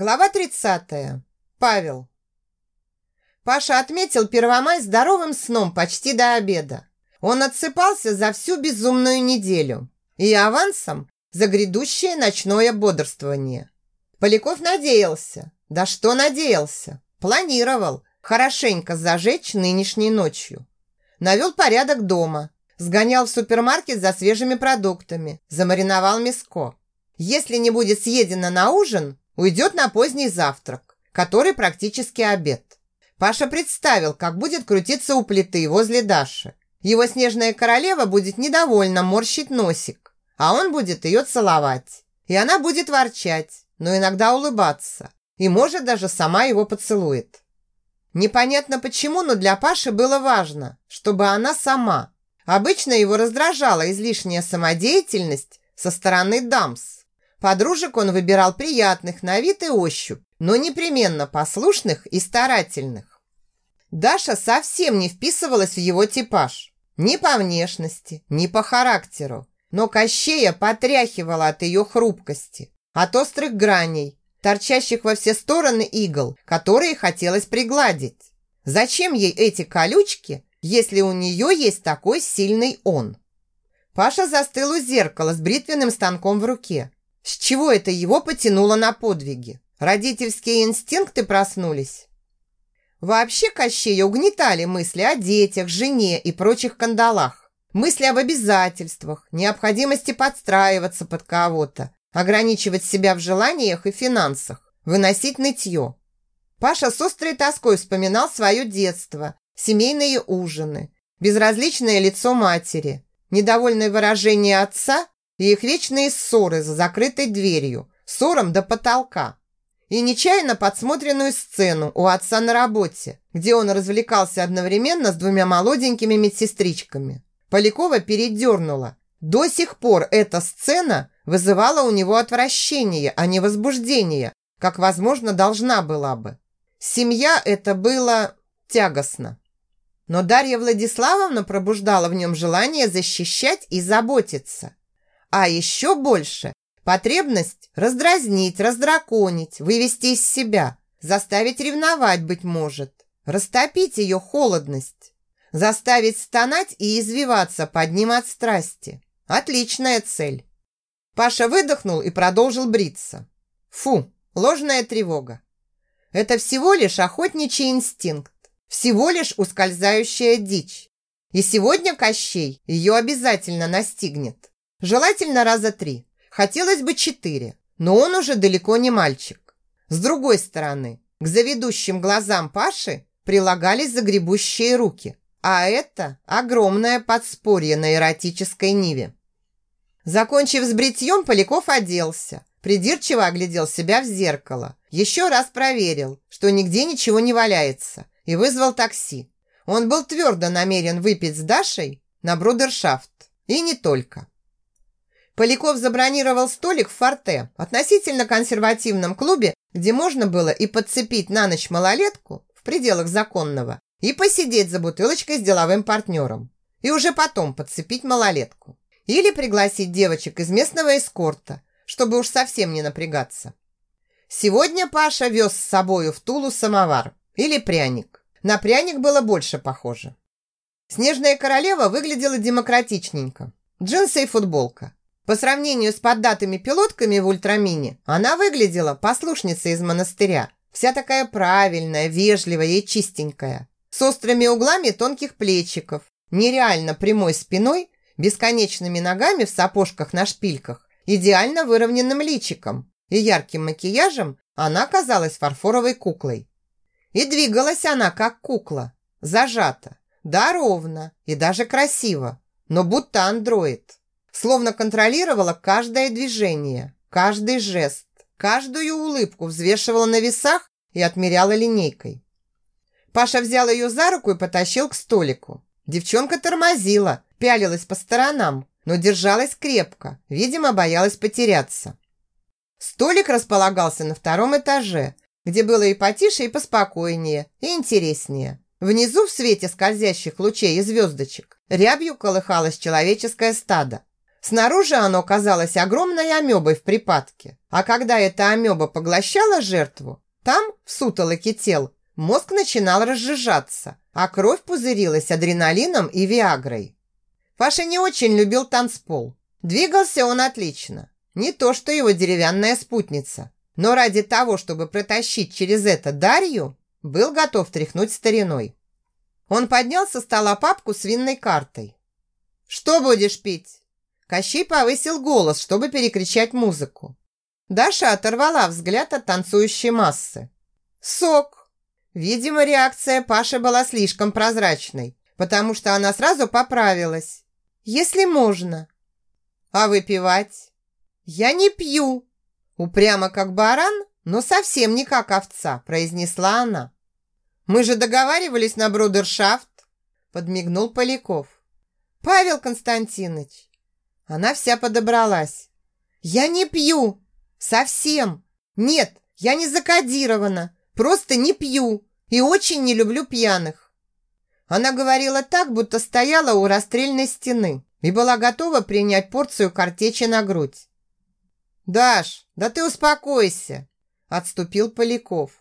Глава 30. Павел. Паша отметил Первомай здоровым сном почти до обеда. Он отсыпался за всю безумную неделю и авансом за грядущее ночное бодрствование. Поляков надеялся, да что надеялся, планировал хорошенько зажечь нынешней ночью. Навел порядок дома, сгонял в супермаркет за свежими продуктами, замариновал мяско. Если не будет съедено на ужин, Уйдет на поздний завтрак, который практически обед. Паша представил, как будет крутиться у плиты возле Даши. Его снежная королева будет недовольно морщить носик, а он будет ее целовать. И она будет ворчать, но иногда улыбаться. И, может, даже сама его поцелует. Непонятно почему, но для Паши было важно, чтобы она сама. Обычно его раздражала излишняя самодеятельность со стороны дамс. Подружек он выбирал приятных на вид и ощупь, но непременно послушных и старательных. Даша совсем не вписывалась в его типаж. Ни по внешности, ни по характеру. Но Кощея потряхивала от ее хрупкости, от острых граней, торчащих во все стороны игл, которые хотелось пригладить. Зачем ей эти колючки, если у нее есть такой сильный он? Паша застыл у зеркала с бритвенным станком в руке. С чего это его потянуло на подвиги? Родительские инстинкты проснулись? Вообще Кощея угнетали мысли о детях, жене и прочих кандалах. Мысли об обязательствах, необходимости подстраиваться под кого-то, ограничивать себя в желаниях и финансах, выносить нытье. Паша с острой тоской вспоминал свое детство, семейные ужины, безразличное лицо матери, недовольное выражение отца и их вечные ссоры за закрытой дверью, ссором до потолка. И нечаянно подсмотренную сцену у отца на работе, где он развлекался одновременно с двумя молоденькими медсестричками. Полякова передернула. До сих пор эта сцена вызывала у него отвращение, а не возбуждение, как, возможно, должна была бы. Семья это было тягостно. Но Дарья Владиславовна пробуждала в нем желание защищать и заботиться. А еще больше потребность раздразнить, раздраконить, вывести из себя, заставить ревновать, быть может, растопить ее холодность, заставить стонать и извиваться под ним от страсти. Отличная цель. Паша выдохнул и продолжил бриться. Фу, ложная тревога. Это всего лишь охотничий инстинкт, всего лишь ускользающая дичь. И сегодня Кощей ее обязательно настигнет. Желательно раза три. Хотелось бы четыре, но он уже далеко не мальчик. С другой стороны, к заведущим глазам Паши прилагались загребущие руки, а это огромное подспорье на эротической ниве. Закончив с бритьем, Поляков оделся, придирчиво оглядел себя в зеркало, еще раз проверил, что нигде ничего не валяется, и вызвал такси. Он был твердо намерен выпить с Дашей на брудершафт, и не только. Поляков забронировал столик в форте, относительно консервативном клубе, где можно было и подцепить на ночь малолетку в пределах законного, и посидеть за бутылочкой с деловым партнером. И уже потом подцепить малолетку. Или пригласить девочек из местного эскорта, чтобы уж совсем не напрягаться. Сегодня Паша вез с собою в Тулу самовар или пряник. На пряник было больше похоже. Снежная королева выглядела демократичненько. Джинсы и футболка. По сравнению с поддатыми пилотками в ультрамине, она выглядела послушницей из монастыря. Вся такая правильная, вежливая и чистенькая. С острыми углами тонких плечиков, нереально прямой спиной, бесконечными ногами в сапожках на шпильках, идеально выровненным личиком и ярким макияжем она казалась фарфоровой куклой. И двигалась она как кукла, зажата, да ровно и даже красиво, но будто андроид словно контролировала каждое движение, каждый жест, каждую улыбку взвешивала на весах и отмеряла линейкой. Паша взял ее за руку и потащил к столику. Девчонка тормозила, пялилась по сторонам, но держалась крепко, видимо, боялась потеряться. Столик располагался на втором этаже, где было и потише, и поспокойнее, и интереснее. Внизу, в свете скользящих лучей и звездочек, рябью колыхалось человеческое стадо. Снаружи оно казалось огромной амебой в припадке, а когда эта амеба поглощала жертву, там, в сутолоке тел, мозг начинал разжижаться, а кровь пузырилась адреналином и виагрой. Паша не очень любил танцпол. Двигался он отлично. Не то, что его деревянная спутница. Но ради того, чтобы протащить через это Дарью, был готов тряхнуть стариной. Он поднял со стола папку с винной картой. «Что будешь пить?» Кощей повысил голос, чтобы перекричать музыку. Даша оторвала взгляд от танцующей массы. «Сок!» Видимо, реакция Паши была слишком прозрачной, потому что она сразу поправилась. «Если можно». «А выпивать?» «Я не пью!» Упрямо как баран, но совсем не как овца, произнесла она. «Мы же договаривались на брудершафт!» Подмигнул Поляков. «Павел Константинович!» Она вся подобралась. «Я не пью! Совсем! Нет, я не закодирована! Просто не пью! И очень не люблю пьяных!» Она говорила так, будто стояла у расстрельной стены и была готова принять порцию картечи на грудь. «Даш, да ты успокойся!» – отступил Поляков.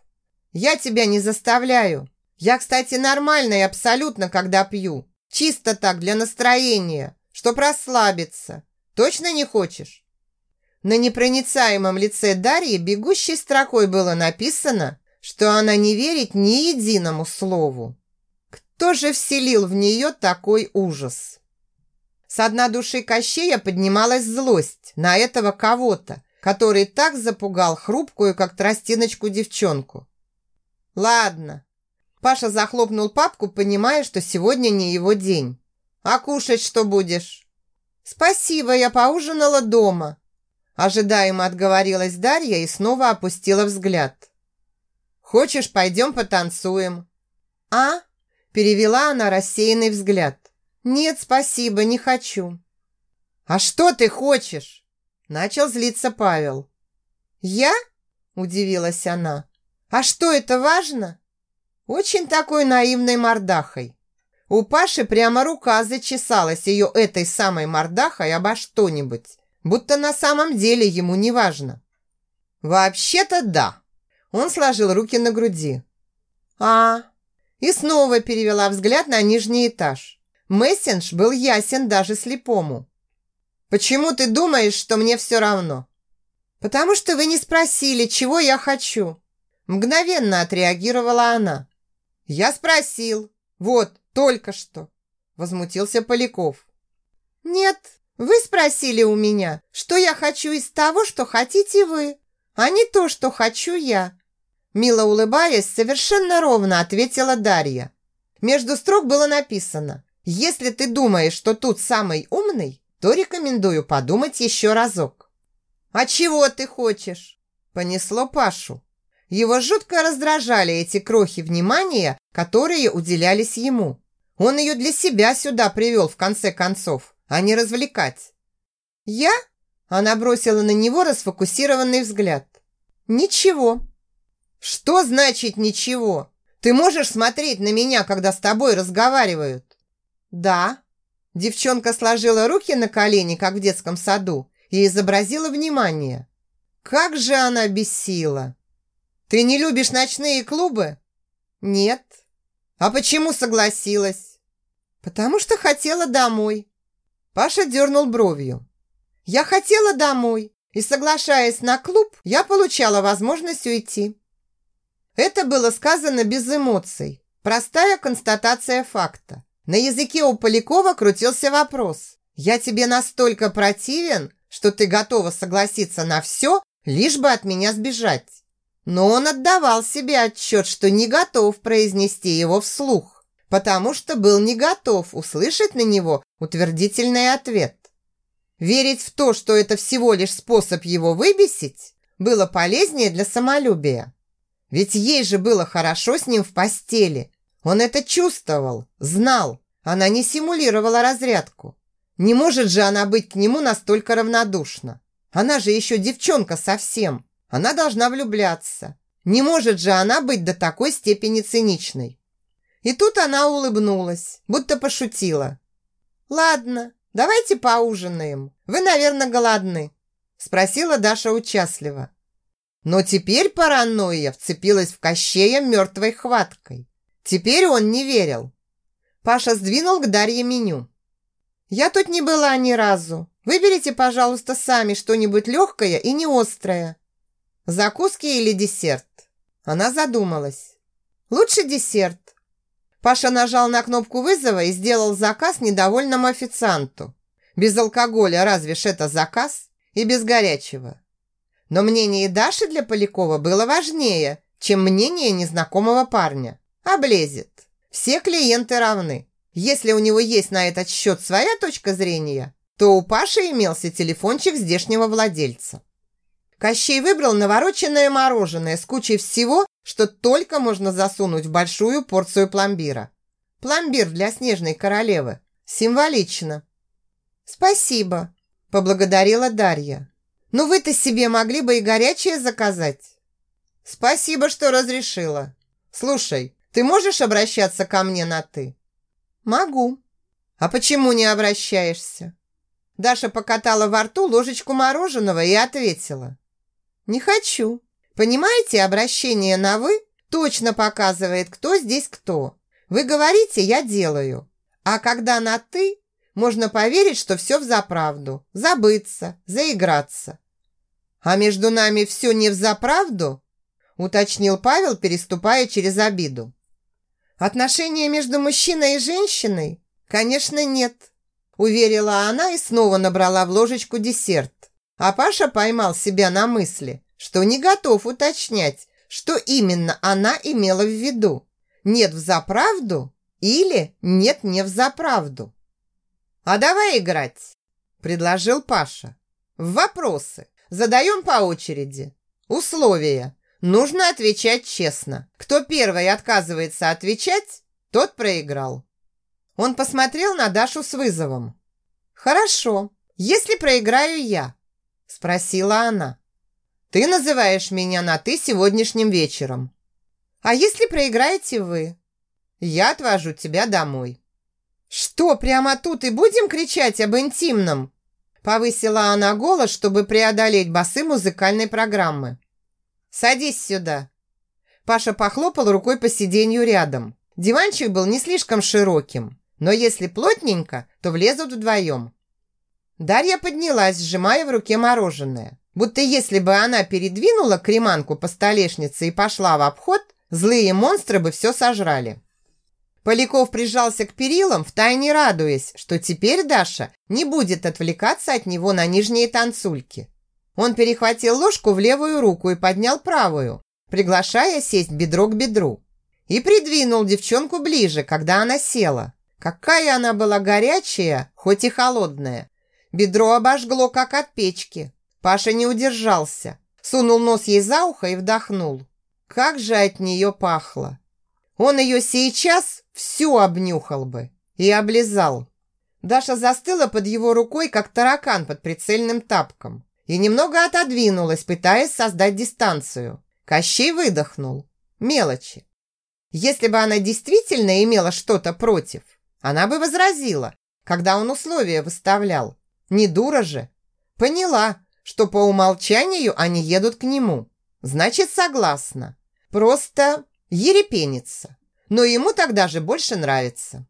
«Я тебя не заставляю. Я, кстати, нормальная абсолютно, когда пью. Чисто так, для настроения, чтоб расслабиться. Точно не хочешь?» На непроницаемом лице Дарьи бегущей строкой было написано, что она не верит ни единому слову. Кто же вселил в нее такой ужас? С дна души Кощея поднималась злость на этого кого-то, который так запугал хрупкую, как тростиночку, девчонку. «Ладно». Паша захлопнул папку, понимая, что сегодня не его день. «А кушать что будешь?» «Спасибо, я поужинала дома». Ожидаемо отговорилась Дарья и снова опустила взгляд. «Хочешь, пойдем потанцуем?» «А?» – перевела она рассеянный взгляд. «Нет, спасибо, не хочу». «А что ты хочешь?» Начал злиться Павел. «Я?» – удивилась она. «А что, это важно?» Очень такой наивной мордахой. У Паши прямо рука зачесалась ее этой самой мордахой обо что-нибудь, будто на самом деле ему не важно. «Вообще-то да». Он сложил руки на груди. «А?» И снова перевела взгляд на нижний этаж. Мессендж был ясен даже слепому. «Почему ты думаешь, что мне все равно?» «Потому что вы не спросили, чего я хочу». Мгновенно отреагировала она. «Я спросил. Вот, только что». Возмутился Поляков. «Нет, вы спросили у меня, что я хочу из того, что хотите вы, а не то, что хочу я». Мило улыбаясь, совершенно ровно ответила Дарья. Между строк было написано если ты думаешь, что тут самый умный, то рекомендую подумать еще разок. «А чего ты хочешь?» Понесло Пашу. Его жутко раздражали эти крохи внимания, которые уделялись ему. Он ее для себя сюда привел в конце концов, а не развлекать. «Я?» Она бросила на него расфокусированный взгляд. «Ничего». «Что значит ничего? Ты можешь смотреть на меня, когда с тобой разговаривают?» «Да». Девчонка сложила руки на колени, как в детском саду, и изобразила внимание. Как же она бесила! «Ты не любишь ночные клубы?» «Нет». «А почему согласилась?» «Потому что хотела домой». Паша дернул бровью. «Я хотела домой, и, соглашаясь на клуб, я получала возможность уйти». Это было сказано без эмоций. Простая констатация факта. На языке у Полякова крутился вопрос. «Я тебе настолько противен, что ты готова согласиться на все, лишь бы от меня сбежать». Но он отдавал себе отчет, что не готов произнести его вслух, потому что был не готов услышать на него утвердительный ответ. Верить в то, что это всего лишь способ его выбесить, было полезнее для самолюбия. Ведь ей же было хорошо с ним в постели, он это чувствовал, знал. Она не симулировала разрядку. Не может же она быть к нему настолько равнодушна. Она же еще девчонка совсем. Она должна влюбляться. Не может же она быть до такой степени циничной. И тут она улыбнулась, будто пошутила. «Ладно, давайте поужинаем. Вы, наверное, голодны?» Спросила Даша участливо. Но теперь паранойя вцепилась в Кощея мертвой хваткой. Теперь он не верил. Паша сдвинул к Дарье меню. «Я тут не была ни разу. Выберите, пожалуйста, сами что-нибудь легкое и не острое. Закуски или десерт?» Она задумалась. «Лучше десерт». Паша нажал на кнопку вызова и сделал заказ недовольному официанту. Без алкоголя разве ж это заказ? И без горячего. Но мнение Даши для Полякова было важнее, чем мнение незнакомого парня. Облезет. Все клиенты равны. Если у него есть на этот счет своя точка зрения, то у Паши имелся телефончик здешнего владельца. Кощей выбрал навороченное мороженое с кучей всего, что только можно засунуть в большую порцию пломбира. Пломбир для снежной королевы. Символично. «Спасибо», – поблагодарила Дарья. «Ну вы-то себе могли бы и горячее заказать». «Спасибо, что разрешила. Слушай, ты можешь обращаться ко мне на «ты»?» «Могу». «А почему не обращаешься?» Даша покатала во рту ложечку мороженого и ответила. «Не хочу. Понимаете, обращение на «вы» точно показывает, кто здесь кто. Вы говорите, я делаю. А когда на «ты», можно поверить, что все взаправду, забыться, заиграться. А между нами все не взаправду, уточнил Павел, переступая через обиду. Отношения между мужчиной и женщиной? Конечно, нет. Уверила она и снова набрала в ложечку десерт. А Паша поймал себя на мысли, что не готов уточнять, что именно она имела в виду. Нет в заправду или нет не в заправду. «А давай играть», – предложил Паша. «В вопросы. Задаем по очереди. Условия. Нужно отвечать честно. Кто первый отказывается отвечать, тот проиграл. Он посмотрел на Дашу с вызовом. «Хорошо, если проиграю я?» Спросила она. «Ты называешь меня на «ты» сегодняшним вечером. А если проиграете вы?» «Я отвожу тебя домой». «Что, прямо тут и будем кричать об интимном?» Повысила она голос, чтобы преодолеть басы музыкальной программы. «Садись сюда!» Паша похлопал рукой по сиденью рядом. Диванчик был не слишком широким, но если плотненько, то влезут вдвоем. Дарья поднялась, сжимая в руке мороженое. Будто если бы она передвинула креманку по столешнице и пошла в обход, злые монстры бы все сожрали. Поляков прижался к перилам, втайне радуясь, что теперь Даша не будет отвлекаться от него на нижние танцульки. Он перехватил ложку в левую руку и поднял правую, приглашая сесть бедро к бедру. И придвинул девчонку ближе, когда она села. Какая она была горячая, хоть и холодная. Бедро обожгло, как от печки. Паша не удержался. Сунул нос ей за ухо и вдохнул. Как же от нее пахло. Он ее сейчас всю обнюхал бы и облизал. Даша застыла под его рукой, как таракан под прицельным тапком и немного отодвинулась, пытаясь создать дистанцию. Кощей выдохнул. Мелочи. Если бы она действительно имела что-то против, она бы возразила, когда он условия выставлял. Не дура же. Поняла, что по умолчанию они едут к нему. Значит, согласна. Просто ерепенится. Но ему тогда же больше нравится.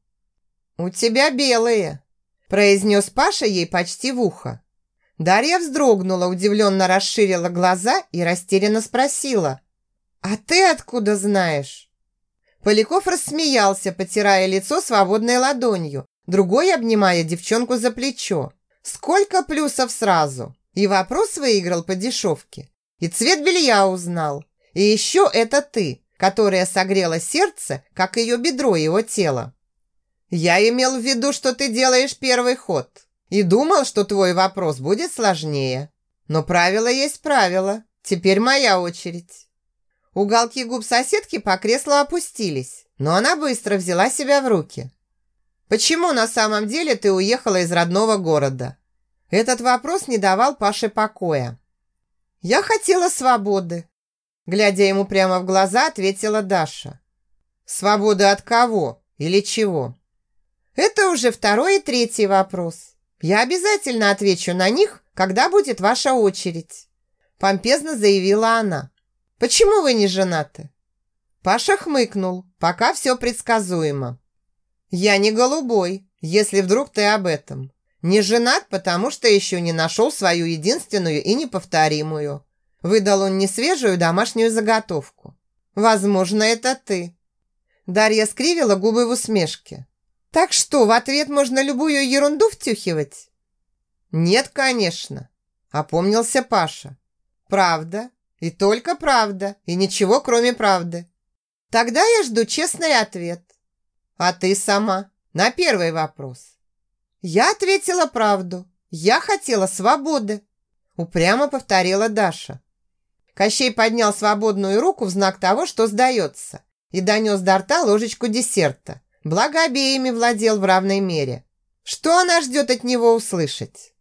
«У тебя белые», – произнес Паша ей почти в ухо. Дарья вздрогнула, удивленно расширила глаза и растерянно спросила. «А ты откуда знаешь?» Поляков рассмеялся, потирая лицо свободной ладонью, другой обнимая девчонку за плечо. Сколько плюсов сразу! И вопрос выиграл по дешевке. И цвет белья узнал. И еще это ты, которая согрела сердце, как ее бедро его тела. Я имел в виду, что ты делаешь первый ход. И думал, что твой вопрос будет сложнее. Но правило есть правило. Теперь моя очередь. Уголки губ соседки по креслу опустились, но она быстро взяла себя в руки. «Почему на самом деле ты уехала из родного города?» Этот вопрос не давал Паше покоя. «Я хотела свободы», глядя ему прямо в глаза, ответила Даша. «Свободы от кого или чего?» «Это уже второй и третий вопрос. Я обязательно отвечу на них, когда будет ваша очередь. Помпезно заявила она. Почему вы не женаты? Паша хмыкнул, пока все предсказуемо. Я не голубой, если вдруг ты об этом. Не женат, потому что еще не нашел свою единственную и неповторимую. Выдал он несвежую домашнюю заготовку. Возможно, это ты. Дарья скривила губы в усмешке. Так что, в ответ можно любую ерунду втюхивать? Нет, конечно. Опомнился Паша. Правда. И только правда. И ничего, кроме правды. Тогда я жду честный ответ. А ты сама? На первый вопрос. Я ответила правду. Я хотела свободы. Упрямо повторила Даша. Кощей поднял свободную руку в знак того, что сдается, и донес до рта ложечку десерта. Благо обеими владел в равной мере. Что она ждет от него услышать?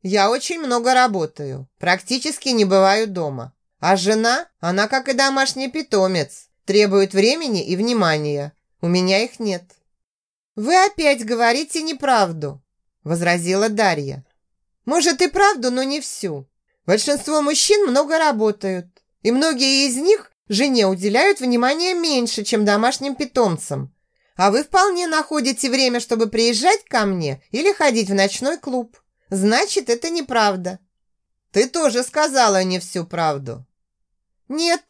Я очень много работаю, практически не бываю дома. А жена, она как и домашний питомец, требует времени и внимания. У меня их нет. «Вы опять говорите неправду», – возразила Дарья. «Может и правду, но не всю. Большинство мужчин много работают, и многие из них жене уделяют внимание меньше, чем домашним питомцам. А вы вполне находите время, чтобы приезжать ко мне или ходить в ночной клуб. Значит, это неправда». «Ты тоже сказала не всю правду». «Нет,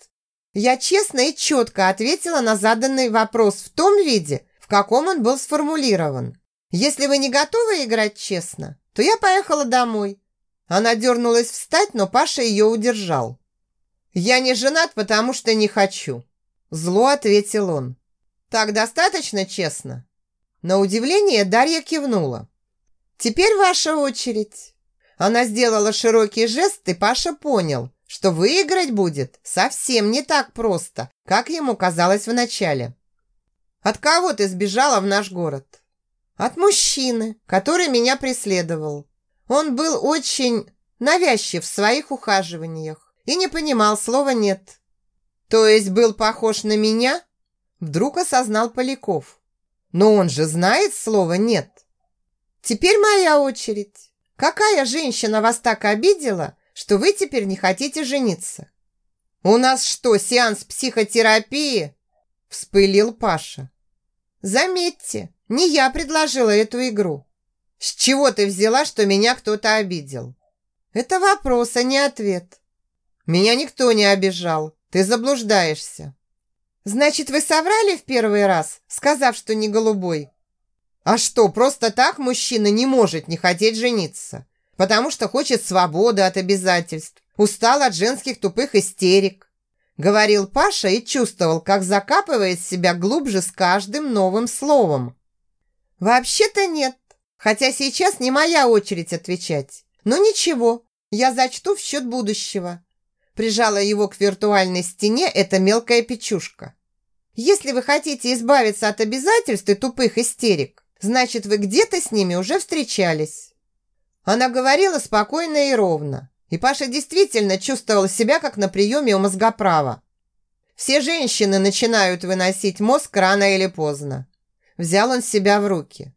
я честно и четко ответила на заданный вопрос в том виде, в каком он был сформулирован. Если вы не готовы играть честно, то я поехала домой. Она дернулась встать, но Паша ее удержал. «Я не женат, потому что не хочу», – зло ответил он. «Так достаточно честно?» На удивление Дарья кивнула. «Теперь ваша очередь». Она сделала широкий жест, и Паша понял, что выиграть будет совсем не так просто, как ему казалось вначале. От кого ты сбежала в наш город? От мужчины, который меня преследовал. Он был очень навязчив в своих ухаживаниях и не понимал слова «нет». То есть был похож на меня? Вдруг осознал Поляков. Но он же знает слово «нет». Теперь моя очередь. Какая женщина вас так обидела, что вы теперь не хотите жениться? У нас что, сеанс психотерапии? Вспылил Паша. Заметьте, не я предложила эту игру. С чего ты взяла, что меня кто-то обидел? Это вопрос, а не ответ. Меня никто не обижал. Ты заблуждаешься. Значит, вы соврали в первый раз, сказав, что не голубой? А что, просто так мужчина не может не хотеть жениться? Потому что хочет свободы от обязательств, устал от женских тупых истерик. Говорил Паша и чувствовал, как закапывает себя глубже с каждым новым словом. «Вообще-то нет, хотя сейчас не моя очередь отвечать. Но ничего, я зачту в счет будущего». Прижала его к виртуальной стене эта мелкая печушка. «Если вы хотите избавиться от обязательств и тупых истерик, значит, вы где-то с ними уже встречались». Она говорила спокойно и ровно, и Паша действительно чувствовал себя как на приеме у мозгоправа. Все женщины начинают выносить мозг рано или поздно. Взял он себя в руки.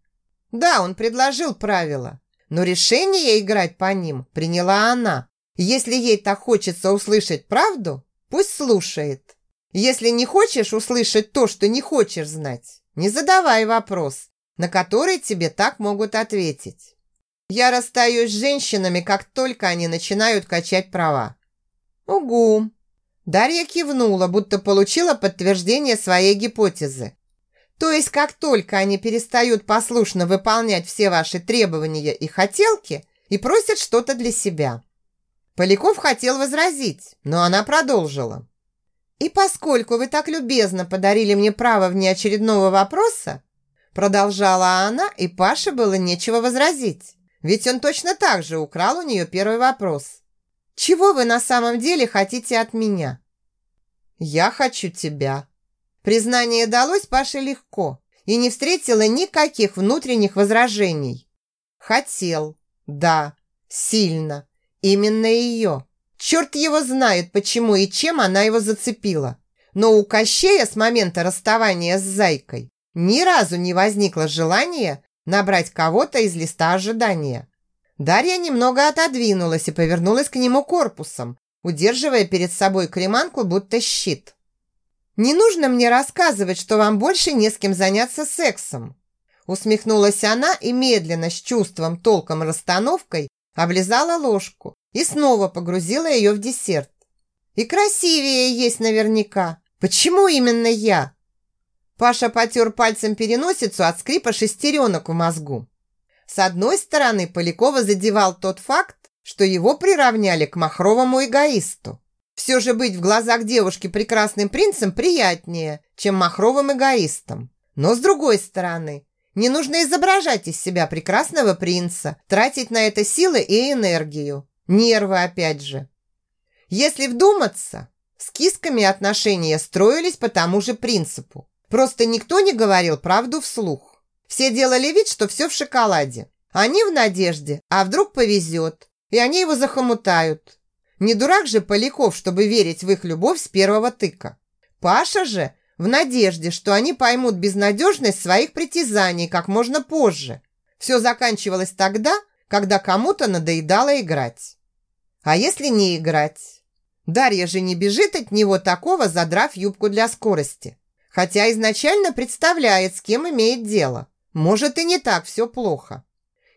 Да, он предложил правила, но решение играть по ним приняла она. Если ей так хочется услышать правду, пусть слушает. Если не хочешь услышать то, что не хочешь знать, не задавай вопрос, на который тебе так могут ответить. Я расстаюсь с женщинами, как только они начинают качать права. Угу. Дарья кивнула, будто получила подтверждение своей гипотезы. То есть, как только они перестают послушно выполнять все ваши требования и хотелки и просят что-то для себя. Поляков хотел возразить, но она продолжила. И поскольку вы так любезно подарили мне право внеочередного вопроса, продолжала она, и Паше было нечего возразить. Ведь он точно так же украл у нее первый вопрос. «Чего вы на самом деле хотите от меня?» «Я хочу тебя». Признание далось Паше легко и не встретило никаких внутренних возражений. Хотел, да, сильно, именно ее. Черт его знает, почему и чем она его зацепила. Но у Кощея с момента расставания с Зайкой ни разу не возникло желания набрать кого-то из листа ожидания. Дарья немного отодвинулась и повернулась к нему корпусом, удерживая перед собой креманку, будто щит. «Не нужно мне рассказывать, что вам больше не с кем заняться сексом!» Усмехнулась она и медленно, с чувством, толком расстановкой, облизала ложку и снова погрузила ее в десерт. «И красивее есть наверняка! Почему именно я?» Паша потер пальцем переносицу от скрипа шестеренок в мозгу. С одной стороны, Полякова задевал тот факт, что его приравняли к махровому эгоисту. Все же быть в глазах девушки прекрасным принцем приятнее, чем махровым эгоистом. Но с другой стороны, не нужно изображать из себя прекрасного принца, тратить на это силы и энергию. Нервы опять же. Если вдуматься, с кисками отношения строились по тому же принципу. Просто никто не говорил правду вслух. Все делали вид, что все в шоколаде. Они в надежде, а вдруг повезет, и они его захомутают. Не дурак же Поляков, чтобы верить в их любовь с первого тыка. Паша же в надежде, что они поймут безнадежность своих притязаний как можно позже. Все заканчивалось тогда, когда кому-то надоедало играть. А если не играть? Дарья же не бежит от него такого, задрав юбку для скорости хотя изначально представляет, с кем имеет дело. Может, и не так все плохо.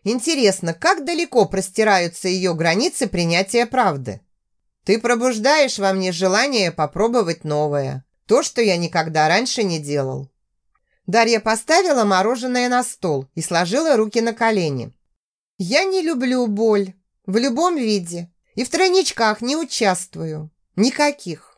Интересно, как далеко простираются ее границы принятия правды? Ты пробуждаешь во мне желание попробовать новое. То, что я никогда раньше не делал. Дарья поставила мороженое на стол и сложила руки на колени. «Я не люблю боль. В любом виде. И в тройничках не участвую. Никаких.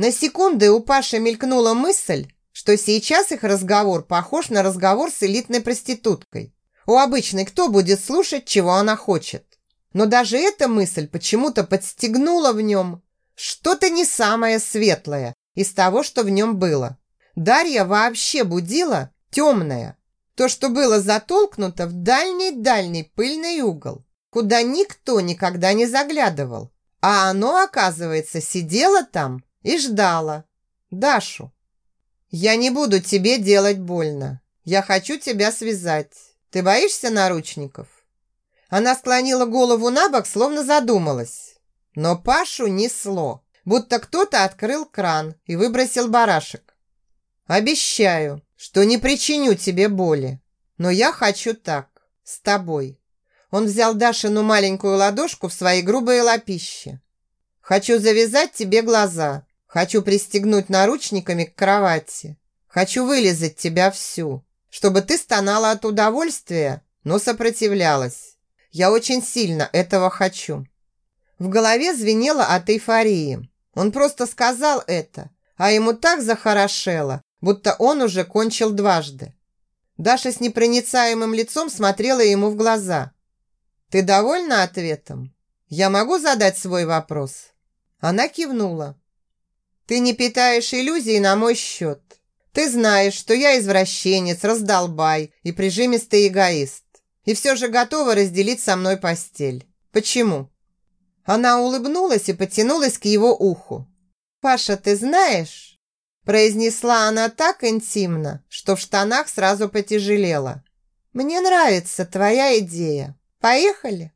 На секунды у Паши мелькнула мысль, что сейчас их разговор похож на разговор с элитной проституткой. У обычной кто будет слушать, чего она хочет? Но даже эта мысль почему-то подстегнула в нем что-то не самое светлое из того, что в нем было. Дарья вообще будила темное, то, что было затолкнуто в дальний-дальний пыльный угол, куда никто никогда не заглядывал. А оно, оказывается, сидело там и ждала. Дашу. Я не буду тебе делать больно. Я хочу тебя связать. Ты боишься наручников? Она склонила голову на бок, словно задумалась. Но Пашу несло, будто кто-то открыл кран и выбросил барашек. Обещаю, что не причиню тебе боли. Но я хочу так, с тобой. Он взял Дашину маленькую ладошку в свои грубые лапищи. Хочу завязать тебе глаза, Хочу пристегнуть наручниками к кровати. Хочу вылезать тебя всю, чтобы ты стонала от удовольствия, но сопротивлялась. Я очень сильно этого хочу». В голове звенело от эйфории. Он просто сказал это, а ему так захорошело, будто он уже кончил дважды. Даша с непроницаемым лицом смотрела ему в глаза. «Ты довольна ответом? Я могу задать свой вопрос?» Она кивнула. Ты не питаешь иллюзий на мой счет. Ты знаешь, что я извращенец, раздолбай и прижимистый эгоист. И все же готова разделить со мной постель. Почему?» Она улыбнулась и потянулась к его уху. «Паша, ты знаешь?» Произнесла она так интимно, что в штанах сразу потяжелело. «Мне нравится твоя идея. Поехали?»